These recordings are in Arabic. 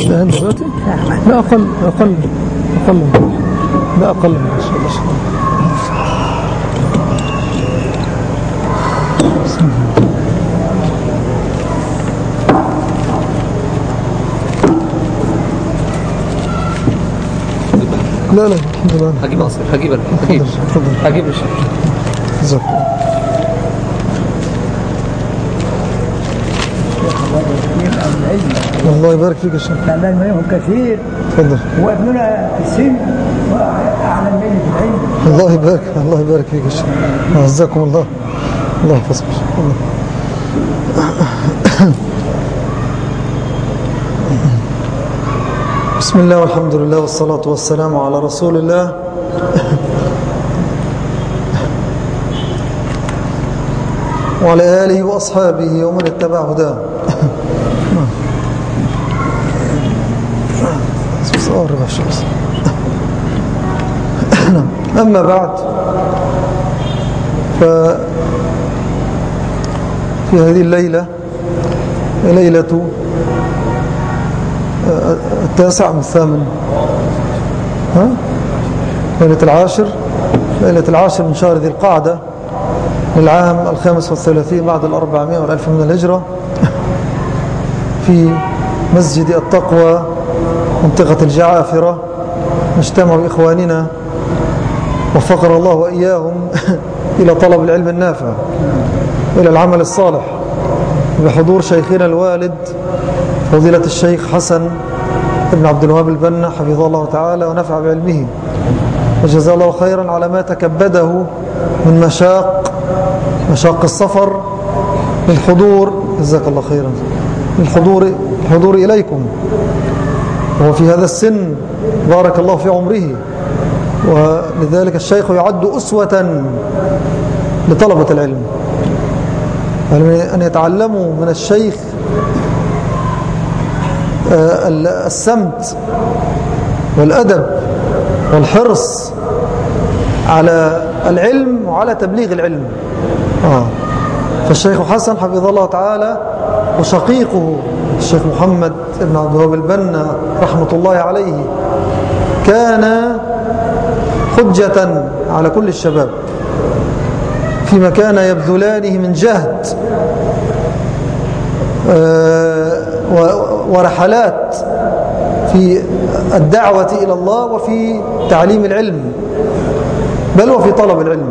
الشاهد دلوقتي لا أقل أقل أقل لا أقل من عشر لا لا الحمد لله. هجيب عصير هجيب هجيب هجيب الشيء جزاك الله يبارك فيك يا شيخ. تعبان منهم كثير. تفضل. وابننا في السن اعلم مني في العلم. الله يبارك الله يبارك فيك يا شيخ. عزكم الله. الله يحفظكم. الله. بسم الله والحمد لله والصلاة والسلام على رسول الله. وعلى آله وأصحابه ومن اتبع هداه. صار الشمس أما بعد ف في هذه الليلة ليلة التاسع من الثامن. ها؟ ليلة العاشر. ليلة العاشر من شهر ذي القعدة للعام الخامس والثلاثين بعد الأربعمائة والألف من الهجرة في مسجد التقوى منطقة الجعافرة. نجتمع بإخواننا وفقر الله وإياهم إلى طلب العلم النافع إلى العمل الصالح. بحضور شيخنا الوالد فضيلة الشيخ حسن بن عبد الوهاب البنا حفظه الله تعالى ونفع بعلمه. وجزاه الله خيرا على ما تكبده من مشاق مشاق السفر للحضور. جزاك الله خيرا. للحضور الحضور إليكم. وهو في هذا السن بارك الله في عمره. ولذلك الشيخ يعد أسوة لطلبة العلم. أن يتعلموا من الشيخ السمت والأدب والحرص على العلم وعلى تبليغ العلم. آه. فالشيخ حسن حفظه الله تعالى وشقيقه. الشيخ محمد بن عبد الوهاب البنا رحمة الله عليه كان حجة على كل الشباب فيما كان يبذلانه من جهد ورحلات في الدعوة إلى الله وفي تعليم العلم بل وفي طلب العلم.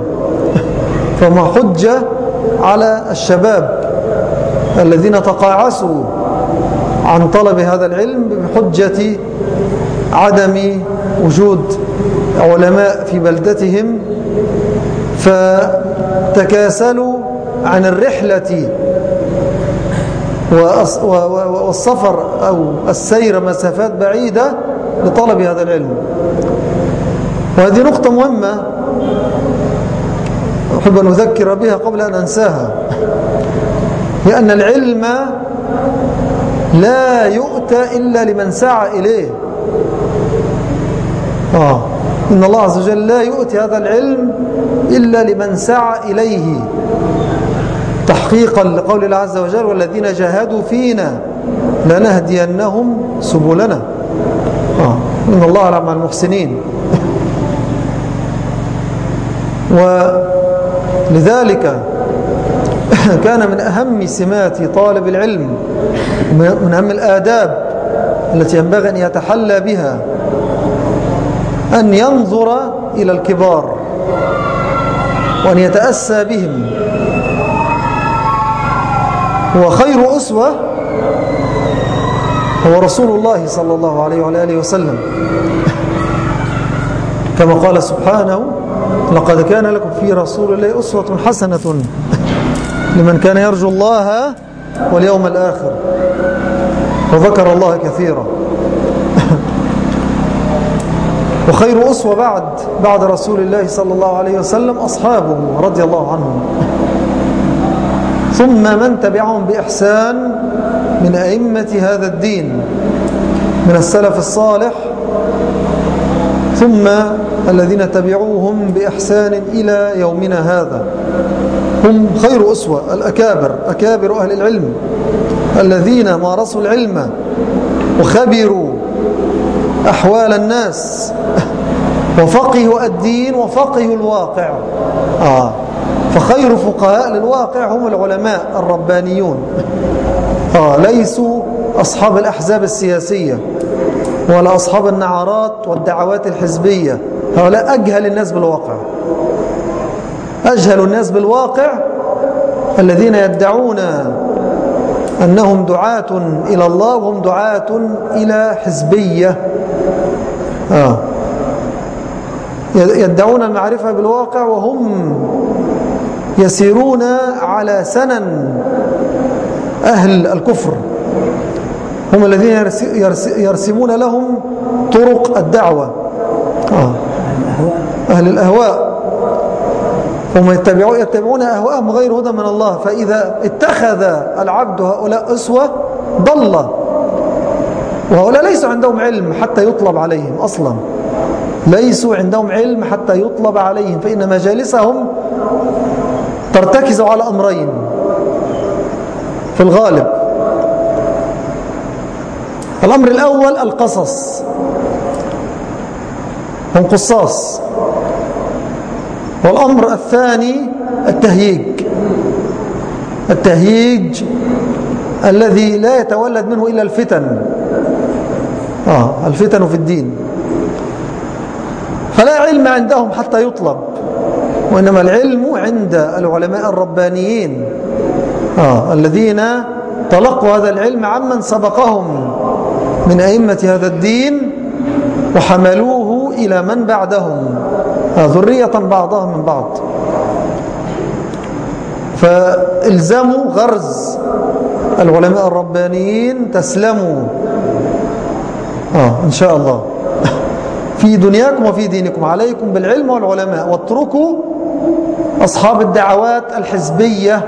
فما حجة على الشباب الذين تقاعسوا عن طلب هذا العلم بحجة عدم وجود علماء في بلدتهم فتكاسلوا عن الرحلة والسفر أو السير مسافات بعيدة لطلب هذا العلم. وهذه نقطة مهمة أحب أن أذكر بها قبل أن أنساها لأن العلم لا يؤتى إلا لمن سعى إليه. آه. إن الله عز وجل لا يؤتي هذا العلم إلا لمن سعى إليه. تحقيقا لقول الله عز وجل والذين جاهدوا فينا لنهدينهم سبلنا. آه. إن الله مع المحسنين. ولذلك كان من أهم سمات طالب العلم من أهم الآداب التي ينبغي أن يتحلى بها أن ينظر إلى الكبار وأن يتأسى بهم. وخير أسوة هو رسول الله صلى الله عليه وعلى آله وسلم. كما قال سبحانه لقد كان لكم في رسول الله أسوة حسنة. لمن كان يرجو الله واليوم الآخر. وذكر الله كثيرا. وخير أسوة بعد بعد رسول الله صلى الله عليه وسلم أصحابه رضي الله عنهم. ثم من تبعهم بإحسان من أئمة هذا الدين من السلف الصالح ثم الذين تبعوهم بإحسان إلى يومنا هذا. هم خير أسوة الأكابر أكابر أهل العلم الذين مارسوا العلم وخبروا أحوال الناس وفقهوا الدين وفقهوا الواقع. آه فخير فقهاء للواقع هم العلماء الربانيون. آه ليسوا أصحاب الأحزاب السياسية ولا أصحاب النعرات والدعوات الحزبية. هؤلاء أجهل الناس بالواقع. أجهل الناس بالواقع الذين يدعون أنهم دعاة إلى الله وهم دعاة إلى حزبية آه. يدعون المعرفة بالواقع وهم يسيرون على سنن أهل الكفر هم الذين يرسمون لهم طرق الدعوة آه. أهل الأهواء هم يتبعون, يتبعون أهواءهم غير هدى من الله. فإذا اتخذ العبد هؤلاء أسوة ضل. وهؤلاء ليسوا عندهم علم حتى يطلب عليهم أصلا. ليسوا عندهم علم حتى يطلب عليهم. فإن مجالسهم ترتكز على أمرين. في الغالب. الأمر الأول القصص. هم قصاص. والأمر الثاني التهييج. التهييج الذي لا يتولد منه إلا الفتن. آه الفتن في الدين. فلا علم عندهم حتى يطلب وإنما العلم عند العلماء الربانيين. آه الذين تلقوا هذا العلم عمن سبقهم من أئمة هذا الدين وحملوه إلى من بعدهم. ذرية بعضهم من بعض. فالزموا غرز. العلماء الربانيين تسلموا. آه إن شاء الله. في دنياكم وفي دينكم. عليكم بالعلم والعلماء. واتركوا أصحاب الدعوات الحزبية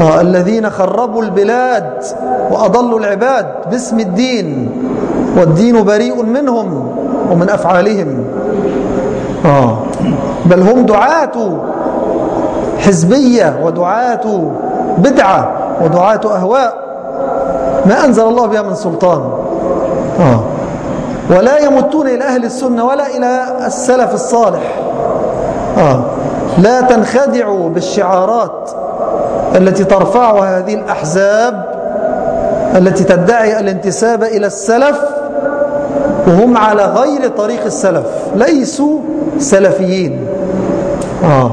آه الذين خربوا البلاد وأضلوا العباد باسم الدين. والدين بريء منهم ومن أفعالهم. آه. بل هم دعاة حزبية ودعاة بدعة ودعاة أهواء. ما أنزل الله بها من سلطان. آه. ولا يمتون إلى أهل السنة ولا إلى السلف الصالح. آه. لا تنخدعوا بالشعارات التي ترفعها هذه الأحزاب التي تدعي الانتساب إلى السلف وهم على غير طريق السلف ليسوا سلفيين آه.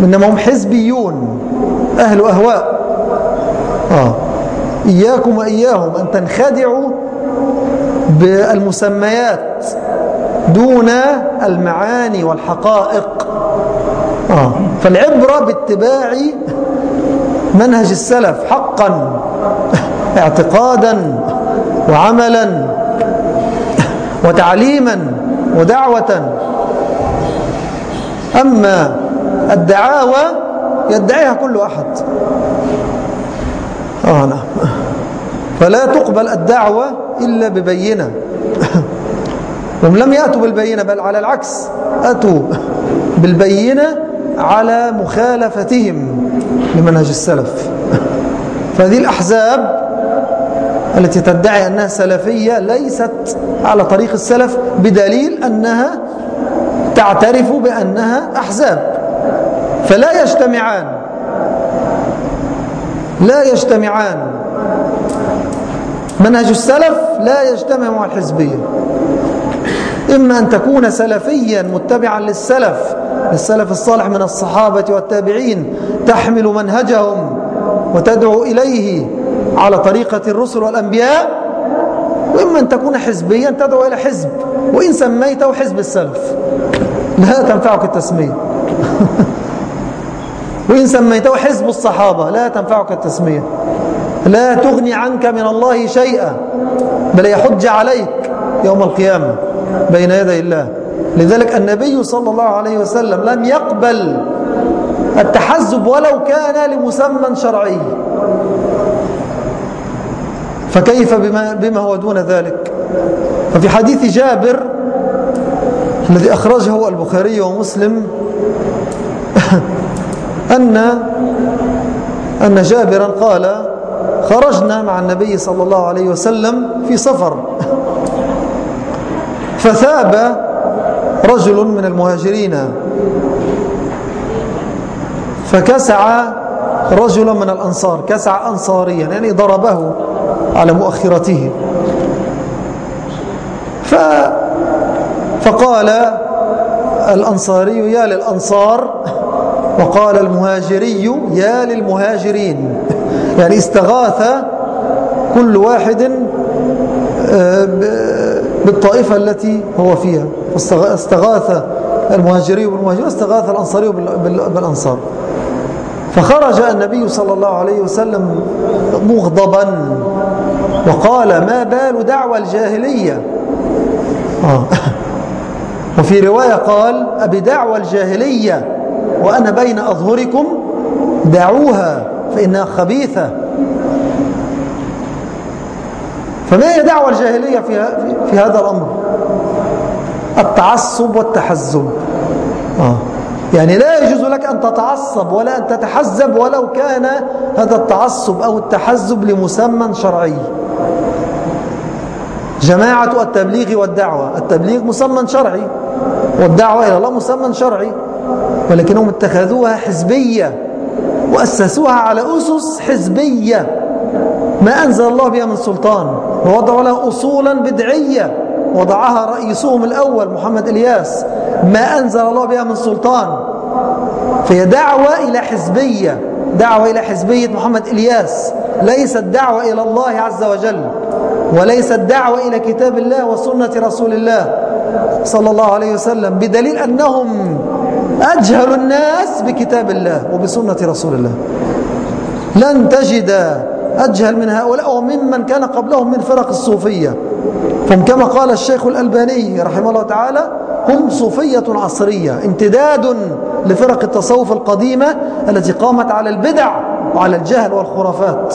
إنما هم حزبيون أهل أهواء آه. إياكم وإياهم أن تنخدعوا بالمسميات دون المعاني والحقائق آه. فالعبرة باتباع منهج السلف حقا اعتقادا وعملا وتعليما ودعوة. أما الدعاوى يدعيها كل أحد. آه نعم. فلا تقبل الدعوة إلا ببينة. هم لم يأتوا بالبينة بل على العكس أتوا بالبينة على مخالفتهم لمنهج السلف. فهذه الأحزاب التي تدعي أنها سلفية ليست على طريق السلف بدليل أنها تعترف بأنها أحزاب. فلا يجتمعان. لا يجتمعان. منهج السلف لا يجتمع مع الحزبية. إما أن تكون سلفيا متبعا للسلف للسلف الصالح من الصحابة والتابعين تحمل منهجهم وتدعو إليه. على طريقة الرسل والأنبياء وإما أن تكون حزبيا تدعو إلى حزب وإن سميته حزب السلف. لا تنفعك التسمية. وإن سميته حزب الصحابة لا تنفعك التسمية. لا تغني عنك من الله شيئا بل يحج عليك يوم القيامة بين يدي الله. لذلك النبي صلى الله عليه وسلم لم يقبل التحزب ولو كان لمسمى شرعي. فكيف بما, بما هو دون ذلك؟ ففي حديث جابر الذي أخرجه البخاري ومسلم أن أن جابرا قال خرجنا مع النبي صلى الله عليه وسلم في سفر. فثاب رجل من المهاجرين. فكسع رجلا من الأنصار كسع أنصاريا يعني ضربه. على مؤخرته. ف فقال الأنصاري يا للأنصار وقال المهاجري يا للمهاجرين. يعني استغاث كل واحد آه، بالطائفة التي هو فيها. استغاث المهاجري بالمهاجرين استغاث الأنصاري بالأنصار. فخرج النبي صلى الله عليه وسلم مغضبا. وقال ما بال دعوى الجاهلية. آه. وفي رواية قال أبدعوى الجاهلية وأنا بين أظهركم دعوها فإنها خبيثة. فما هي دعوة الجاهلية في, في هذا الأمر؟ التعصب والتحزب. آه. يعني لا يجوز لك أن تتعصب ولا أن تتحزب ولو كان هذا التعصب أو التحزب لمسمى شرعي. جماعة التبليغ والدعوة. التبليغ مسمى شرعي والدعوة إلى الله مسمى شرعي ولكنهم اتخذوها حزبية وأسسوها على أسس حزبية. ما أنزل الله بها من سلطان ووضعوا لها أصولا بدعية. وضعها رئيسهم الأول محمد إلياس. ما أنزل الله بها من سلطان. فهي دعوة إلى حزبية. دعوة إلى حزبية محمد إلياس. ليست دعوة إلى الله عز وجل وليست دعوة إلى كتاب الله وسنة رسول الله صلى الله عليه وسلم بدليل أنهم أجهل الناس بكتاب الله وبسنة رسول الله. لن تجد أجهل من هؤلاء وممن كان قبلهم من فرق الصوفية. فهم كما قال الشيخ الألباني رحمه الله تعالى هم صوفية عصرية امتداد لفرق التصوف القديمة التي قامت على البدع وعلى الجهل والخرافات.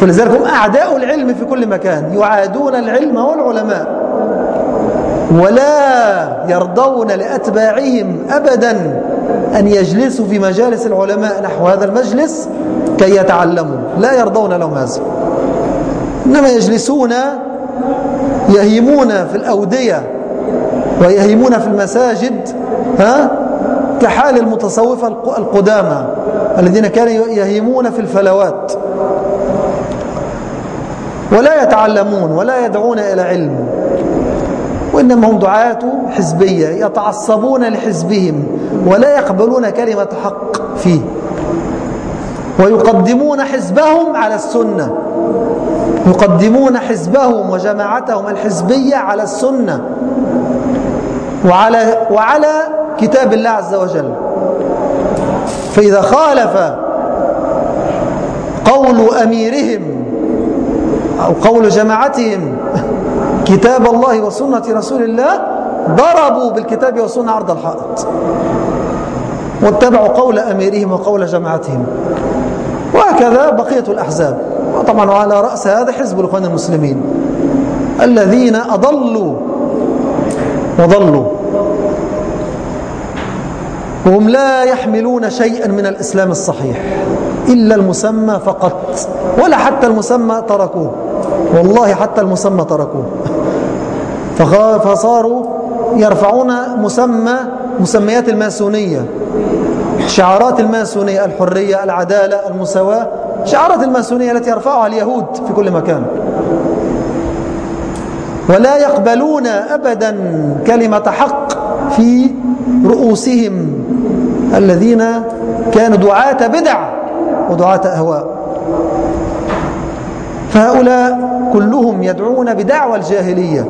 فلذلك هم أعداء العلم في كل مكان يعادون العلم والعلماء. ولا يرضون لأتباعهم أبدا أن يجلسوا في مجالس العلماء نحو هذا المجلس كي يتعلموا. لا يرضون لهم هذا. إنما يجلسون يهيمون في الأودية ويهيمون في المساجد ها؟ كحال المتصوفة القدامى الذين كانوا يهيمون في الفلوات. ولا يتعلمون ولا يدعون إلى علم. وإنما هم دعاة حزبية يتعصبون لحزبهم ولا يقبلون كلمة حق فيه. ويقدمون حزبهم على السنة. يقدمون حزبهم وجماعتهم الحزبية على السنة. وعلى, وعلى كتاب الله عز وجل. فإذا خالف قول أميرهم أو قول جماعتهم كتاب الله وسنة رسول الله ضربوا بالكتاب والسنة عرض الحائط. واتبعوا قول أميرهم وقول جماعتهم. وهكذا بقية الأحزاب. وطبعا على رأس هذا حزب الإخوان المسلمين. الذين أضلوا وضلوا. وهم لا يحملون شيئا من الإسلام الصحيح إلا المسمى فقط ولا حتى المسمى تركوه. والله حتى المسمى تركوه. فصاروا يرفعون مسمى مسميات الماسونية شعارات الماسونية الحرية العدالة المساواة شعارات الماسونية التي يرفعها اليهود في كل مكان. ولا يقبلون أبدا كلمة حق في رؤوسهم الذين كانوا دعاة بدع ودعاة أهواء. فهؤلاء كلهم يدعون بدعوى الجاهلية.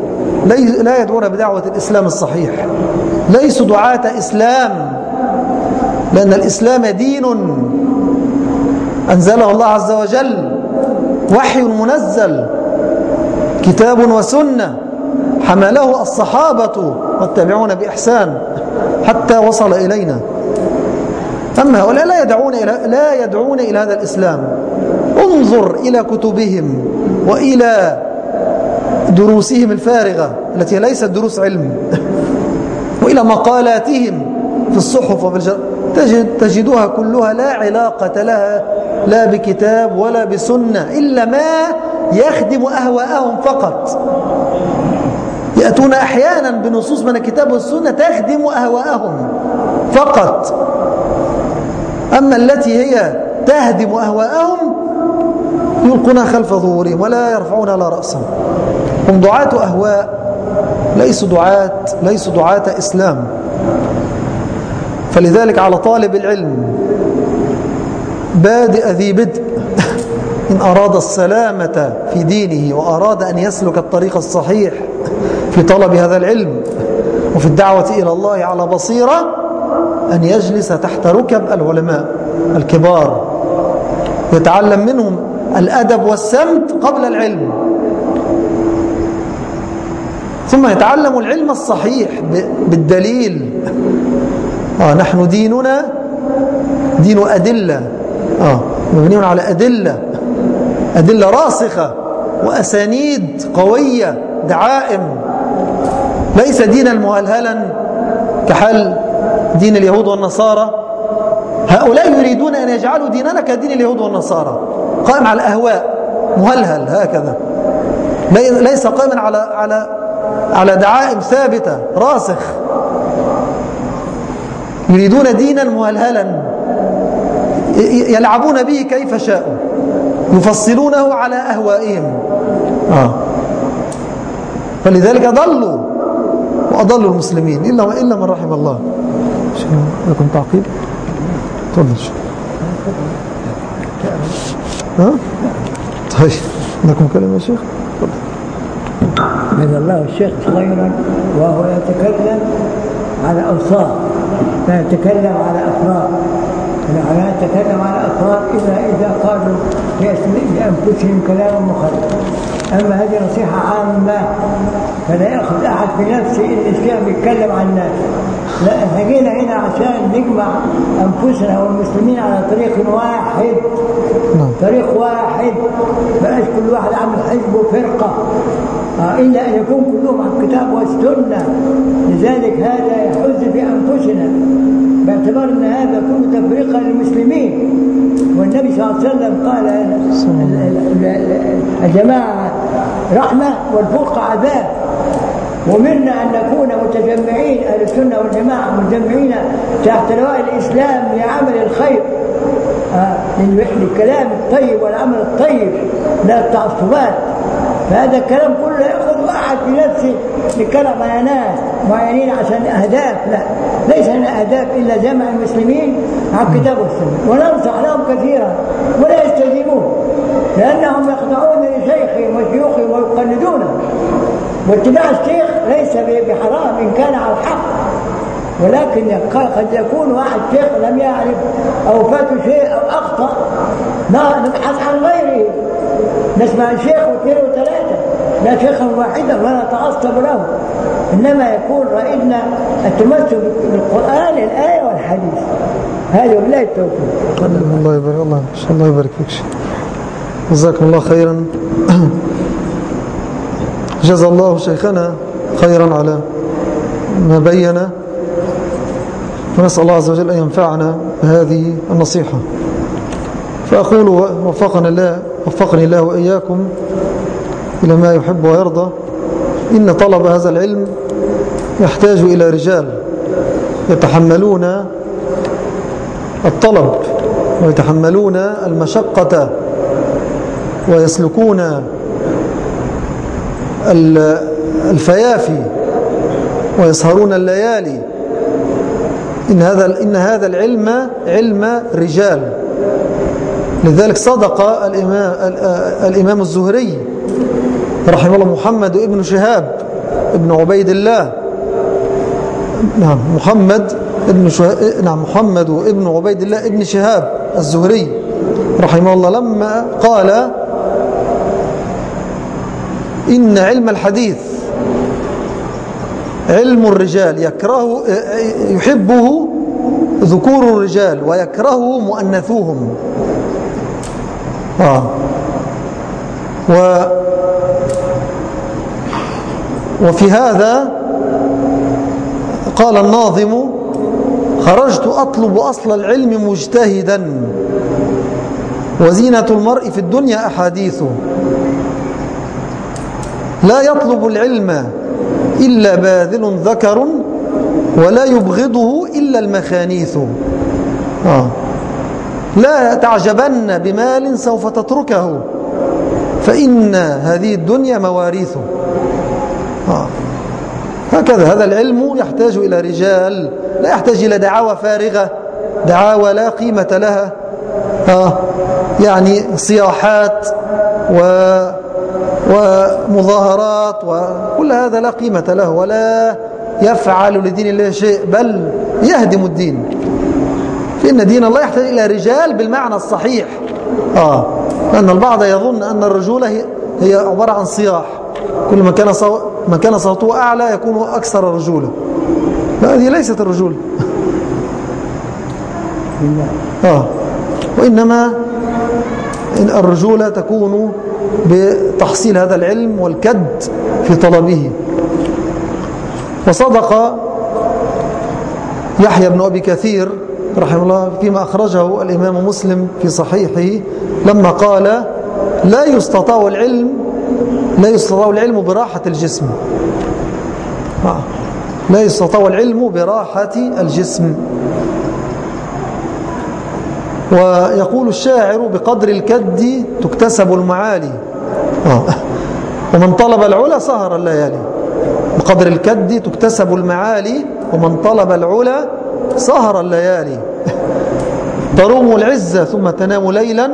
لا يدعون بدعوة الإسلام الصحيح. ليسوا دعاة إسلام لأن الإسلام دين أنزله الله عز وجل وحي منزل كتاب وسنة حمله الصحابة والتابعون بإحسان. حتى وصل إلينا. أما هؤلاء لا يدعون إلى لا يدعون إلى هذا الإسلام. انظر إلى كتبهم وإلى دروسهم الفارغة التي ليست دروس علم. وإلى مقالاتهم في الصحف تجد تجدها كلها لا علاقة لها لا بكتاب ولا بسنة إلا ما يخدم أهواءهم فقط. يأتون أحيانا بنصوص من الكتاب والسنة تخدم أهواءهم فقط. أما التي هي تهدم أهواءهم يلقونها خلف ظهورهم ولا يرفعون على رأسهم. هم دعاة أهواء ليسوا دعاة ليسوا دعاة إسلام. فلذلك على طالب العلم بادئ ذي بدء. إن أراد السلامة في دينه وأراد أن يسلك الطريق الصحيح في طلب هذا العلم وفي الدعوة إلى الله على بصيرة أن يجلس تحت ركب العلماء الكبار يتعلم منهم الأدب والسمت قبل العلم. ثم يتعلم العلم الصحيح بالدليل. آه نحن ديننا دين أدلة. آه مبني على أدلة. أدلة راسخة وأسانيد قوية دعائم. ليس دينا مهلهلا كحال دين اليهود والنصارى. هؤلاء يريدون أن يجعلوا ديننا كدين اليهود والنصارى. قائم على الأهواء مهلهل هكذا. ليس قائما على على على دعائم ثابتة راسخ. يريدون دينا مهلهلا. يلعبون به كيف شاءوا. يفصلونه على أهوائهم. آه. فلذلك ضلوا. وأضلوا المسلمين إلا, إلا من رحم الله. لكم تعقيب؟ تفضل. ها؟ طيب لكم كلمة يا شيخ؟ من الله الشيخ صغيرا وهو يتكلم على أوصاف لا يتكلم على أفراد. لا يتكلم على أفراد إلا إذا قالوا لأنفسهم كلاما مخالفا أما هذه نصيحة عامة فلا يأخذ أحد بنفسه إن الإسلام يتكلم عن الناس. لا إحنا جينا هنا عشان نجمع أنفسنا والمسلمين على طريق واحد. طريق واحد. بقاش كل واحد عامل حزب وفرقة. آه إلا أن يكون كلهم على الكتاب والسنة. لذلك هذا يحز في أنفسنا. باعتبار أن هذا كله تفرقة للمسلمين. والنبي صلى الله عليه وسلم قال الجماعة رحمة والفرقة عذاب. ومنا أن نكون متجمعين أهل السنة والجماعة متجمعين تحت لواء الإسلام لعمل الخير. آه للكلام الطيب والعمل الطيب لا التعصبات. فهذا الكلام كله يأخذ واحد في نفسه لكلام ناس معينين عشان أهداف. لا ليس لنا أهداف إلا جمع المسلمين على الكتاب والسنة وننصح لهم كثيرا. يستجيبون لأنهم يخضعون لشيخهم وشيوخهم ويقلدونه. واتباع الشيخ ليس بحرام إن كان على الحق. ولكن قد يكون واحد شيخ لم يعرف أو فاته شيء أو أخطأ نبحث عن غيره. نسمع شيخ واثنين وثلاثة لا شيخا واحدا ولا نتعصب له. إنما يكون رأينا التمسك بالقرآن الآية والحديث. هذا بالله التوفيق. الله يبارك الله إن الله يبارك فيك جزاكم الله خيرا. جزا الله شيخنا خيرا على ما بين. ونسأل الله عز وجل أن ينفعنا بهذه النصيحة. فأقول وفقنا الله وفقني الله وإياكم إلى ما يحب ويرضى. إن طلب هذا العلم يحتاج إلى رجال يتحملون الطلب ويتحملون المشقة ويسلكون الفيافي ويسهرون الليالي. إن هذا, إن هذا العلم علم رجال. لذلك صدق الإمام, الإمام الزهري رحمه الله محمد ابن شهاب ابن عبيد الله. نعم محمد ابن نعم محمد ابن عبيد الله ابن شهاب الزهري رحمه الله لما قال إن علم الحديث علم الرجال يكره يحبه ذكور الرجال ويكرهه مؤنثوهم. آه. و وفي هذا قال الناظم خرجت أطلب أصل العلم مجتهدا وزينة المرء في الدنيا أحاديث لا يطلب العلم إلا باذل ذكر ولا يبغضه إلا المخانيث آه. لا تعجبن بمال سوف تتركه فإن هذه الدنيا مواريث آه. هكذا هذا العلم يحتاج إلى رجال لا يحتاج إلى دعاوى فارغة دعاوى لا قيمة لها آه يعني صياحات و ومظاهرات وكل هذا لا قيمة له ولا يفعل لدين الله شيء بل يهدم الدين. فإن دين الله يحتاج إلى رجال بالمعنى الصحيح. آه لأن البعض يظن أن الرجولة هي, عبارة عن صياح كل ما كان ما كان صوته أعلى يكون أكثر رجولة. لا هذه ليست الرجولة. آه وإنما الرجولة تكون بتحصيل هذا العلم والكد في طلبه. وصدق يحيى بن أبي كثير رحمه الله فيما أخرجه الإمام مسلم في صحيحه لما قال لا يستطاع العلم لا يستطاع العلم براحة الجسم. لا يستطاع العلم براحة الجسم. ويقول الشاعر بقدر الكد تكتسب المعالي. ومن طلب العلا سهر الليالي. بقدر الكد تكتسب المعالي. ومن طلب العلا سهر الليالي. تروم العزة ثم تنام ليلا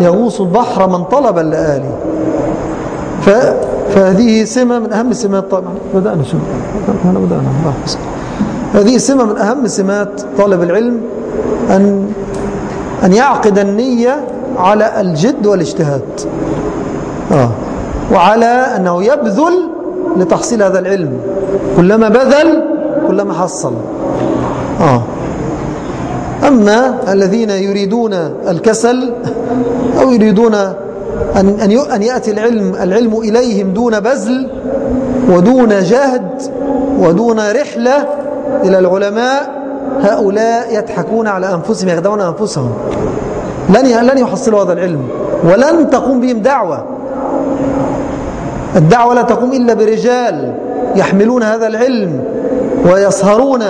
يغوص البحر من طلب الليالي ف... فهذه سمة من أهم سمات طبعا بدأنا شو أنا بدأنا. هذه سمة من أهم سمات طالب العلم أن أن يعقد النية على الجد والاجتهاد آه. وعلى أنه يبذل لتحصيل هذا العلم كلما بذل كلما حصل آه. أما الذين يريدون الكسل أو يريدون أن, أن يأتي العلم, العلم إليهم دون بذل ودون جهد ودون رحلة إلى العلماء هؤلاء يضحكون على أنفسهم يخدعون أنفسهم. لن لن يحصلوا هذا العلم. ولن تقوم بهم دعوة. الدعوة لا تقوم إلا برجال يحملون هذا العلم ويسهرون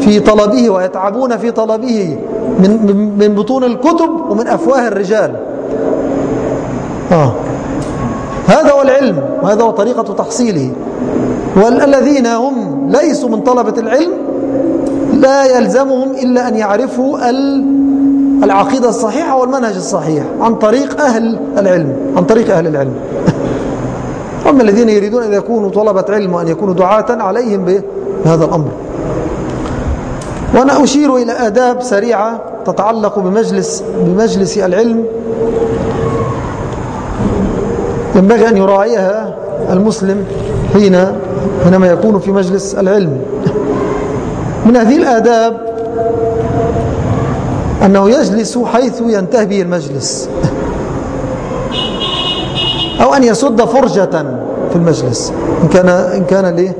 في طلبه ويتعبون في طلبه من, من بطون الكتب ومن أفواه الرجال. آه. هذا هو العلم وهذا هو طريقة تحصيله. والذين هم ليسوا من طلبة العلم لا يلزمهم إلا أن يعرفوا العقيدة الصحيحة والمنهج الصحيح عن طريق أهل العلم عن طريق أهل العلم. أما الذين يريدون أن يكونوا طلبة علم وأن يكونوا دعاة عليهم بهذا الأمر. وأنا أشير إلى آداب سريعة تتعلق بمجلس, بمجلس العلم. ينبغي أن يراعيها المسلم حين حينما يكون في مجلس العلم. من هذه الآداب أنه يجلس حيث ينتهي به المجلس. أو أن يسد فرجة في المجلس. إن كان, إن كان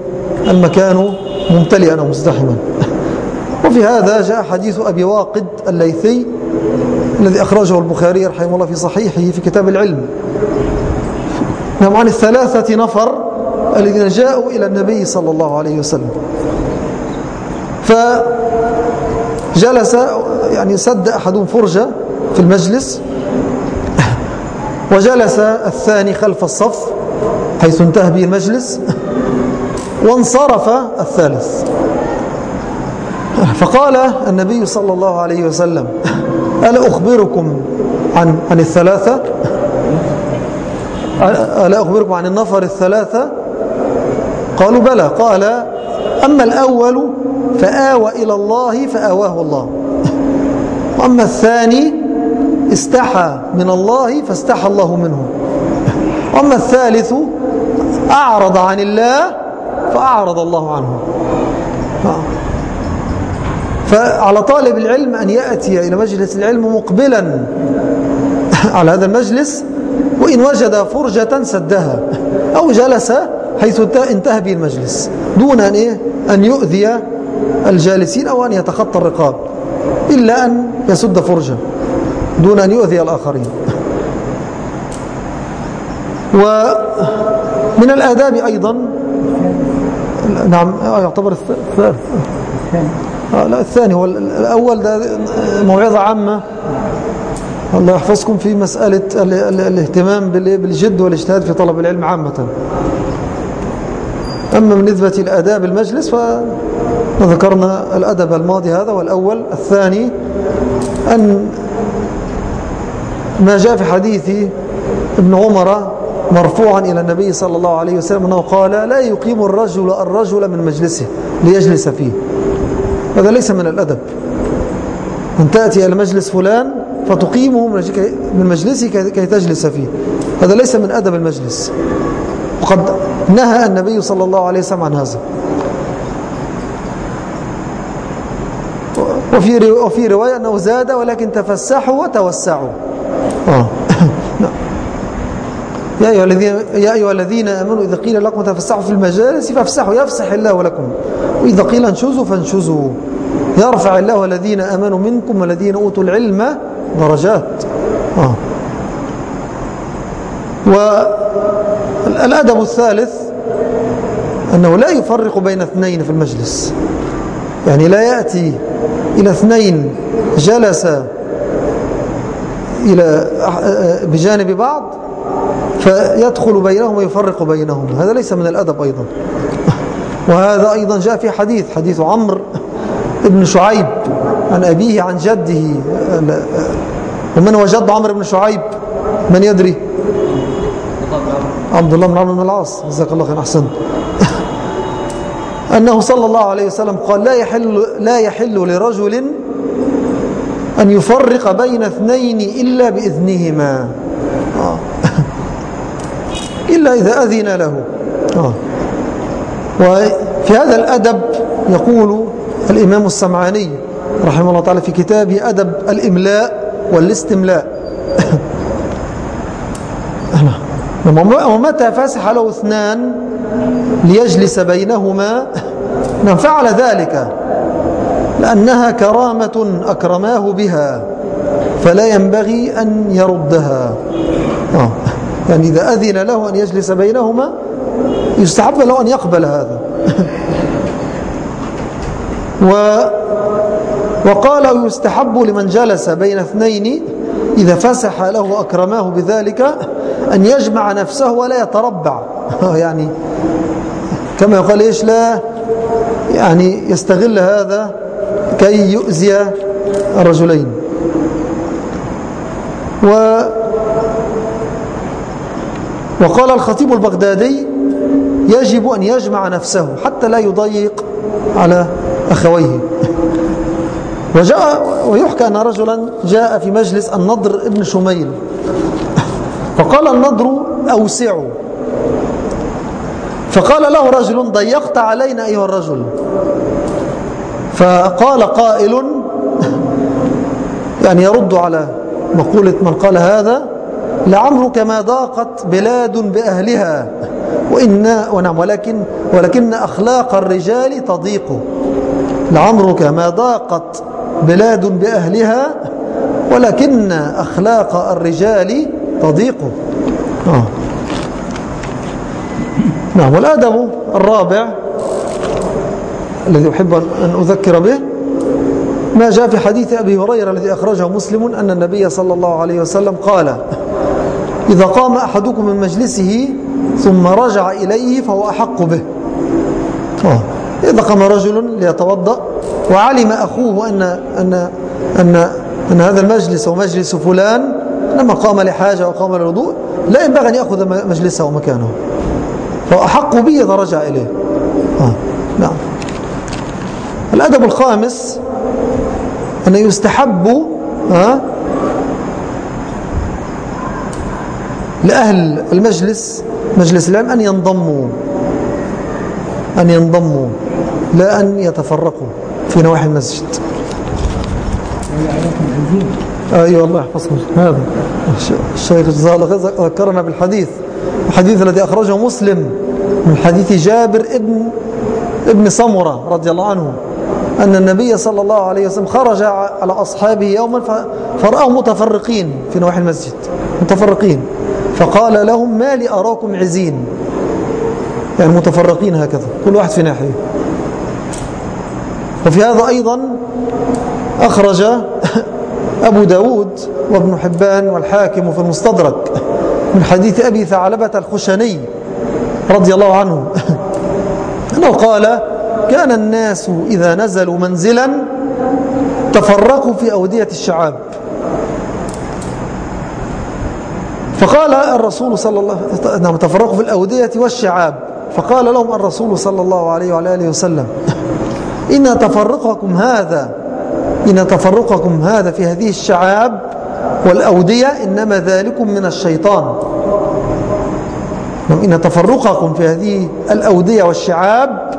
المكان ممتلئا أو مزدحما. وفي هذا جاء حديث أبي واقد الليثي الذي أخرجه البخاري رحمه الله في صحيحه في كتاب العلم. نعم عن الثلاثة نفر الذين جاءوا إلى النبي صلى الله عليه وسلم. فجلس يعني سد أحدهم فرجة في المجلس وجلس الثاني خلف الصف حيث انتهى به المجلس وانصرف الثالث. فقال النبي صلى الله عليه وسلم ألا أخبركم عن, عن الثلاثة؟ ألا أخبركم عن النفر الثلاثة؟ قالوا بلى. قال أما الأول فآوى إلى الله فآواه الله. وأما الثاني استحى من الله فاستحى الله منه. وأما الثالث أعرض عن الله فأعرض الله عنه. فعلى طالب العلم أن يأتي إلى مجلس العلم مقبلا على هذا المجلس وإن وجد فرجة سدها أو جلس حيث انتهى به المجلس. دون أن, إيه؟ أن يؤذي الجالسين أو أن يتخطى الرقاب. إلا أن يسد فرجة. دون أن يؤذي الآخرين. ومن الآداب أيضا نعم آه، يعتبر الثالث آه لا الثاني هو الأول ده موعظة عامة. الله يحفظكم في مسألة الاهتمام بالجد والاجتهاد في طلب العلم عامة. أما بالنسبة لآداب المجلس فذكرنا الأدب الماضي هذا والأول الثاني أن ما جاء في حديث ابن عمر مرفوعا إلى النبي صلى الله عليه وسلم أنه قال لا يقيم الرجل الرجل من مجلسه ليجلس فيه. هذا ليس من الأدب. أن تأتي إلى مجلس فلان فتقيمه من مجلسه كي تجلس فيه. هذا ليس من أدب المجلس. وقد نهى النبي صلى الله عليه وسلم عن هذا. وفي وفي رواية أنه زاد ولكن تفسحوا وتوسعوا. آه. يا أيها الذين يا أيها الذين آمنوا إذا قيل لكم تفسحوا في المجالس فافسحوا يفسح الله لكم. وإذا قيل انشزوا فانشزوا. يرفع الله الذين آمنوا منكم والذين أوتوا العلم درجات. آه. والأدب الثالث أنه لا يفرق بين اثنين في المجلس. يعني لا يأتي إلى اثنين جلس إلى بجانب بعض فيدخل بينهم ويفرق بينهم. هذا ليس من الأدب أيضا. وهذا أيضا جاء في حديث حديث عمرو ابن شعيب عن أبيه عن جده. ومن هو جد عمرو بن شعيب؟ من يدري؟ عبد الله بن عمرو بن العاص جزاك الله خير أحسن أنه صلى الله عليه وسلم قال لا يحل, لا يحل لرجل أن يفرق بين اثنين إلا بإذنهما. إلا إذا أذن له آه. وفي هذا الأدب يقول الإمام السمعاني رحمه الله تعالى في كتابه أدب الإملاء والاستملاء ومتى فسح له اثنان ليجلس بينهما نعم فعل ذلك لأنها كرامة أكرماه بها فلا ينبغي أن يردها آه. يعني إذا أذن له أن يجلس بينهما يستحب له أن يقبل هذا و وقال يستحب لمن جلس بين اثنين إذا فسح له أكرماه بذلك أن يجمع نفسه ولا يتربع. يعني كما يقال إيش لا يعني يستغل هذا كي يؤذي الرجلين. و وقال الخطيب البغدادي يجب أن يجمع نفسه حتى لا يضيق على أخويه. وجاء ويحكى أن رجلا جاء في مجلس النضر ابن شميل. فقال النضر أوسعوا فقال له رجل ضيقت علينا أيها الرجل. فقال قائل يعني يرد على مقولة من قال هذا لعمرك ما ضاقت بلاد بأهلها. وإن ونعم ولكن ولكن أخلاق الرجال تضيق. لعمرك ما ضاقت بلاد بأهلها ولكن أخلاق الرجال تضيق آه. نعم والأدب الرابع الذي أحب أن أذكر به ما جاء في حديث أبي هريرة الذي أخرجه مسلم أن النبي صلى الله عليه وسلم قال إذا قام أحدكم من مجلسه ثم رجع إليه فهو أحق به آه. إذا قام رجل ليتوضأ وعلم أخوه أن, أن, أن, أن هذا المجلس هو مجلس فلان لما قام لحاجة أو قام للوضوء لا ينبغي أن يأخذ مجلسه ومكانه. فهو أحق به إذا رجع إليه. آه. نعم. الأدب الخامس أن يستحب آه لأهل المجلس مجلس العلم أن ينضموا. أن ينضموا. لا أن يتفرقوا في نواحي المسجد. أيوة الله يحفظكم هذا. الشيخ جزاه الله ذكرنا بالحديث. الحديث الذي أخرجه مسلم من حديث جابر ابن ابن سمرة رضي الله عنه أن النبي صلى الله عليه وسلم خرج على أصحابه يوما فرأهم متفرقين في نواحي المسجد. متفرقين. فقال لهم ما لي أراكم عزين. يعني متفرقين هكذا كل واحد في ناحية. وفي هذا أيضا أخرج أبو داود وابن حبان والحاكم في المستدرك من حديث أبي ثعلبة الخشني رضي الله عنه. أنه قال كان الناس إذا نزلوا منزلا تفرقوا في أودية الشعاب. فقال الرسول صلى الله نعم تفرقوا في الأودية والشعاب. فقال لهم الرسول صلى الله عليه وعلى آله وسلم إن تفرقكم هذا إن تفرقكم هذا في هذه الشعاب والأودية إنما ذلكم من الشيطان. إن تفرقكم في هذه الأودية والشعاب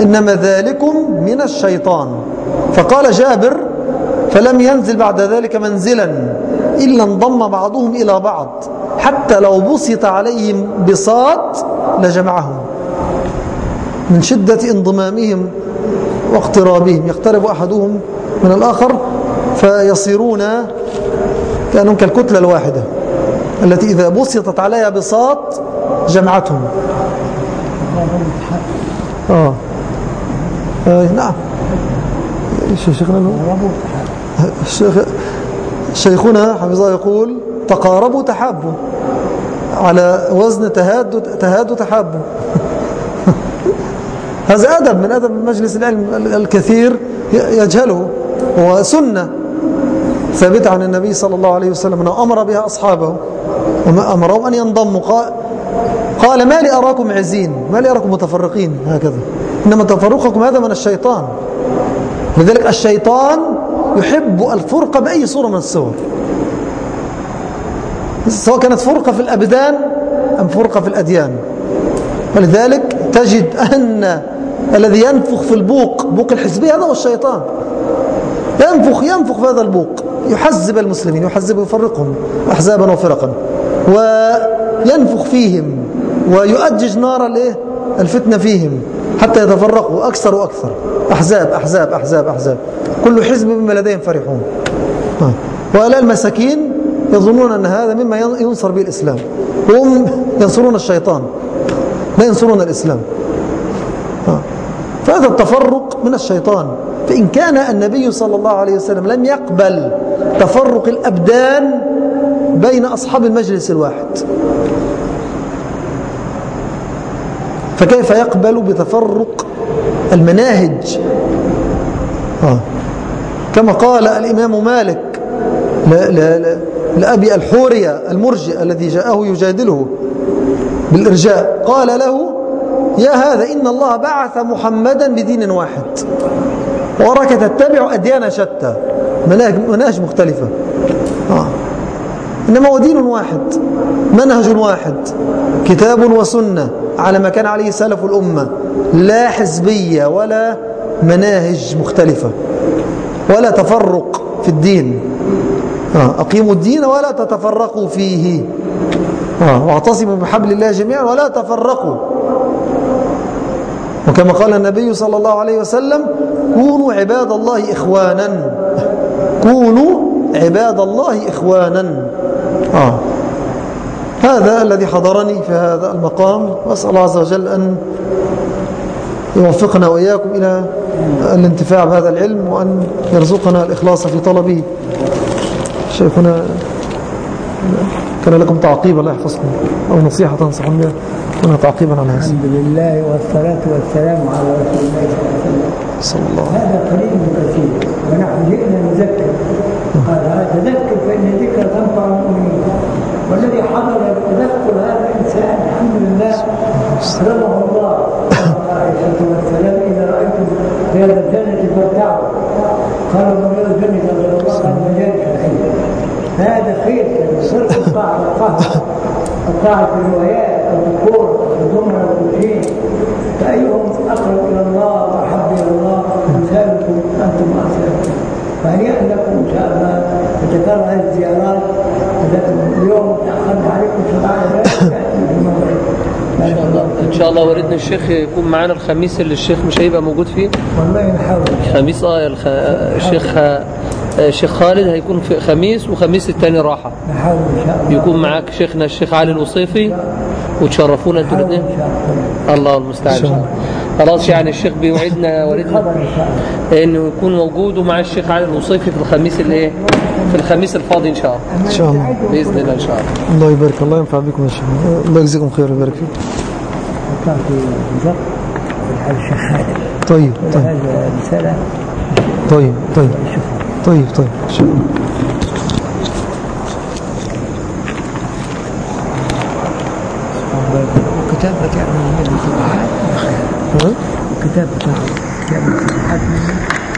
إنما ذلكم من الشيطان. فقال جابر فلم ينزل بعد ذلك منزلا إلا انضم بعضهم إلى بعض حتى لو بسط عليهم بساط لجمعهم. من شدة انضمامهم واقترابهم يقترب أحدهم من الآخر فيصيرون كأنهم كالكتلة الواحدة التي إذا بسطت عليها بساط جمعتهم. آه. آه نعم. شيخنا؟ الشيخ شيخنا حفظه يقول تقاربوا تحابوا على وزن تهادوا تهادوا تحابوا هذا أدب من أدب مجلس العلم الكثير يجهله. هو سنة ثابتة عن النبي صلى الله عليه وسلم أنه أمر بها أصحابه أمرهم أن ينضموا. قال, قال ما لي أراكم عزين ما لي أراكم متفرقين. هكذا. إنما تفرقكم هذا من الشيطان. لذلك الشيطان يحب الفرقة بأي صورة من الصور. سواء كانت فرقة في الأبدان أم فرقة في الأديان. ولذلك تجد أن الذي ينفخ في البوق بوق الحزبية هذا هو الشيطان. ينفخ ينفخ في هذا البوق. يحزب المسلمين يحزب ويفرقهم أحزابا وفرقا. وينفخ فيهم ويؤجج نار الفتنة فيهم حتى يتفرقوا أكثر وأكثر. أحزاب أحزاب أحزاب أحزاب. كل حزب بما لديهم فرحون. وهؤلاء المساكين يظنون أن هذا مما ينصر به الإسلام. وهم ينصرون الشيطان لا ينصرون الإسلام. فهذا التفرق من الشيطان. فإن كان النبي صلى الله عليه وسلم لم يقبل تفرق الأبدان بين أصحاب المجلس الواحد فكيف يقبل بتفرق المناهج آه. كما قال الإمام مالك لأبي الحورية المرجئ الذي جاءه يجادله بالإرجاء قال له يا هذا إن الله بعث محمدا بدين واحد وراك تتبع أديان شتى مناهج مختلفة آه. إنما هو دين واحد منهج واحد كتاب وسنة على ما كان عليه سلف الأمة لا حزبية ولا مناهج مختلفة ولا تفرق في الدين آه. أقيموا الدين ولا تتفرقوا فيه آه. واعتصموا بحبل الله جميعا ولا تفرقوا وكما قال النبي صلى الله عليه وسلم كونوا عباد الله إخوانا. كونوا عباد الله إخوانا. آه. هذا الذي حضرني في هذا المقام وأسأل الله عز وجل أن يوفقنا وإياكم إلى الانتفاع بهذا العلم وأن يرزقنا الإخلاص في طلبه. شيخنا كان لكم تعقيب الله يحفظكم أو نصيحة تنصحون بها؟ كنا تعقيبا على هذا. الحمد لله والصلاة والسلام على رسول الله صلى الله عليه وسلم. هذا قليل كثير ونحن جئنا نذكر. قال تذكر فإن ذكر تنفع المؤمنين. والذي حضر التذكر هذا إنسان الحمد لله أكرمه الله. عائشة والسلام إذا رأيتم رياض الجنة فارتعوا. قالوا من رياض الجنة غير الله قال مجالس هذا خير صرت القاعة القهوة القاعة في الروايات أو الضمن أو الكوشين فأيهم أقرب إلى الله وأحب إلى الله أمثالكم أنتم أمثالكم فهيئ لكم إن شاء الله. تتكرر هذه الزيارات. اليوم تأخرنا عليكم شرائع ما شاء الله. إن شاء الله والدنا الشيخ يكون معانا الخميس اللي الشيخ مش هيبقى موجود فيه. والله نحاول. خميس آه الخ... الشيخ آه، الشيخ خالد هيكون في خميس وخميس التاني راحة. نحاول إن شاء الله. يكون معاك شيخنا الشيخ علي الوصيفي. وتشرفونا أنتوا الاثنين الله المستعان. إن شاء الله. خلاص يعني الشيخ بيوعدنا والدنا ان إنه يكون موجود ومع الشيخ علي الوصيفي في الخميس الايه في الخميس الفاضي إن شاء الله. إن شاء الله. بإذن الله إن شاء الله. الله يبارك الله ينفع بكم يا شيخ. الله يجزيكم خير ويبارك فيكم كان في الشيخ خالد طيب طيب. رساله طيب طيب. طيب طيب. إن شاء الله كتابك يعني الفتوحات ها؟ كتاب